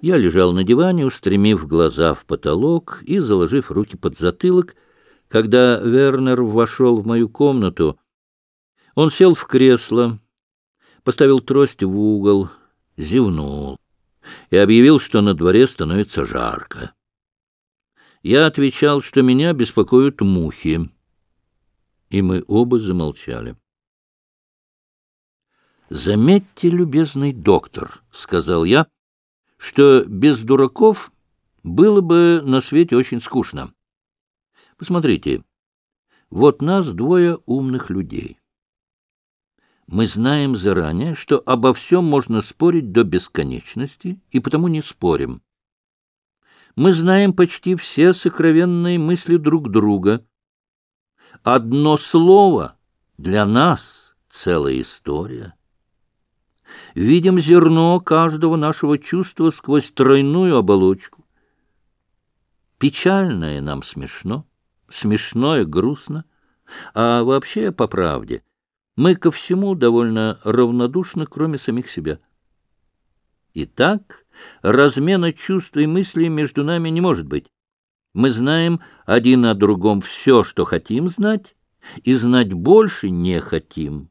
Я лежал на диване, устремив глаза в потолок и заложив руки под затылок, когда Вернер вошел в мою комнату. Он сел в кресло, поставил трость в угол, зевнул и объявил, что на дворе становится жарко. Я отвечал, что меня беспокоят мухи, и мы оба замолчали. «Заметьте, любезный доктор», — сказал я, — что без дураков было бы на свете очень скучно. Посмотрите, вот нас двое умных людей. Мы знаем заранее, что обо всем можно спорить до бесконечности, и потому не спорим. Мы знаем почти все сокровенные мысли друг друга. Одно слово для нас — целая история видим зерно каждого нашего чувства сквозь тройную оболочку. Печальное нам смешно, смешное грустно, а вообще, по правде, мы ко всему довольно равнодушны, кроме самих себя. Итак, размена чувств и мыслей между нами не может быть. Мы знаем один о другом все, что хотим знать, и знать больше не хотим.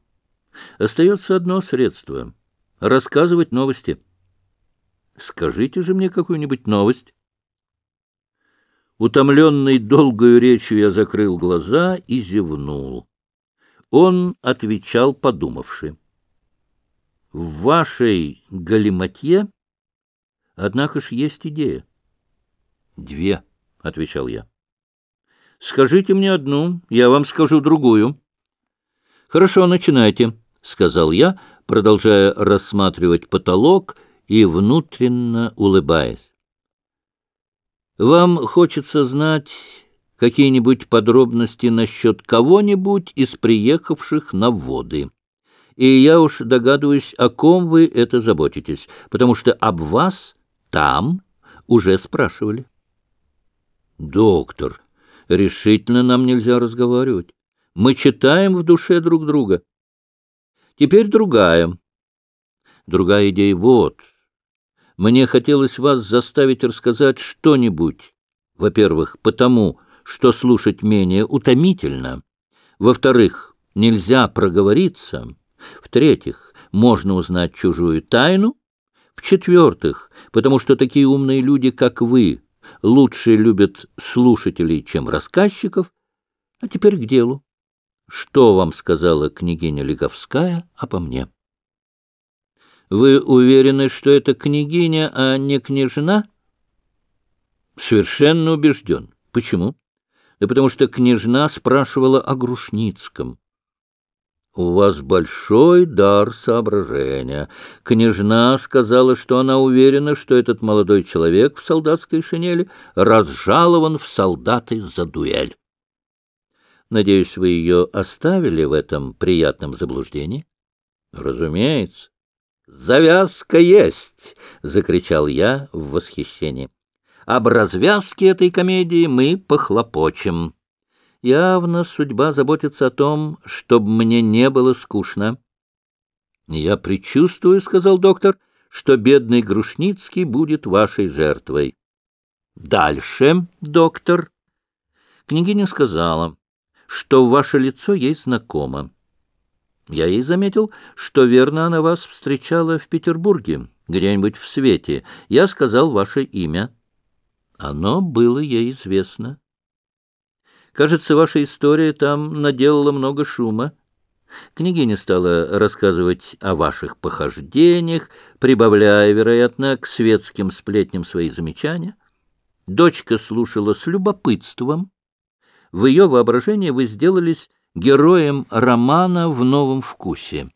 Остается одно средство — рассказывать новости. Скажите же мне какую-нибудь новость. Утомленный долгою речью я закрыл глаза и зевнул. Он отвечал, подумавши. В вашей галиматье, однако ж, есть идея. Две, — отвечал я. Скажите мне одну, я вам скажу другую. Хорошо, начинайте, — сказал я, продолжая рассматривать потолок и внутренно улыбаясь. «Вам хочется знать какие-нибудь подробности насчет кого-нибудь из приехавших на воды. И я уж догадываюсь, о ком вы это заботитесь, потому что об вас там уже спрашивали». «Доктор, решительно нам нельзя разговаривать. Мы читаем в душе друг друга». Теперь другая. Другая идея вот. Мне хотелось вас заставить рассказать что-нибудь. Во-первых, потому, что слушать менее утомительно. Во-вторых, нельзя проговориться. В-третьих, можно узнать чужую тайну. В-четвертых, потому что такие умные люди, как вы, лучше любят слушателей, чем рассказчиков. А теперь к делу что вам сказала княгиня Лиговская обо мне. Вы уверены, что это княгиня, а не княжна? Совершенно убежден. Почему? Да потому что княжна спрашивала о Грушницком. У вас большой дар соображения. Княжна сказала, что она уверена, что этот молодой человек в солдатской шинели разжалован в солдаты за дуэль. Надеюсь, вы ее оставили в этом приятном заблуждении? — Разумеется. — Завязка есть! — закричал я в восхищении. — Об развязке этой комедии мы похлопочем. Явно судьба заботится о том, чтобы мне не было скучно. — Я предчувствую, — сказал доктор, — что бедный Грушницкий будет вашей жертвой. — Дальше, доктор. Княгиня сказала что ваше лицо ей знакомо. Я ей заметил, что верно она вас встречала в Петербурге, где-нибудь в свете. Я сказал ваше имя. Оно было ей известно. Кажется, ваша история там наделала много шума. Княгиня стала рассказывать о ваших похождениях, прибавляя, вероятно, к светским сплетням свои замечания. Дочка слушала с любопытством, в ее воображении вы сделались героем романа в новом вкусе.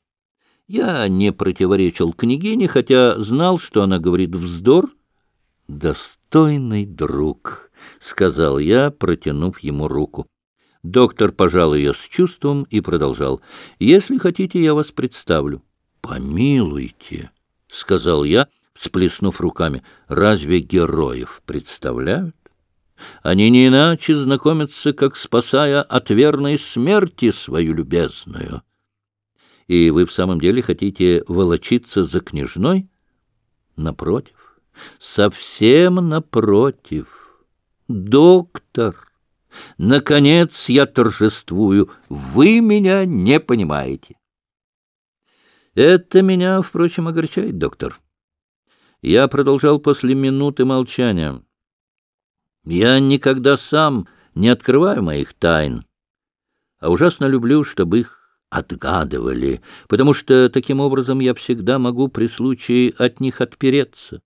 Я не противоречил княгине, хотя знал, что она говорит вздор. «Достойный друг», — сказал я, протянув ему руку. Доктор пожал ее с чувством и продолжал. «Если хотите, я вас представлю». «Помилуйте», — сказал я, всплеснув руками. «Разве героев представляют?» Они не иначе знакомятся, как спасая от верной смерти свою любезную. И вы в самом деле хотите волочиться за княжной? Напротив, Совсем напротив. Доктор, наконец я торжествую. Вы меня не понимаете. Это меня, впрочем, огорчает, доктор. Я продолжал после минуты молчания. Я никогда сам не открываю моих тайн, а ужасно люблю, чтобы их отгадывали, потому что таким образом я всегда могу при случае от них отпереться.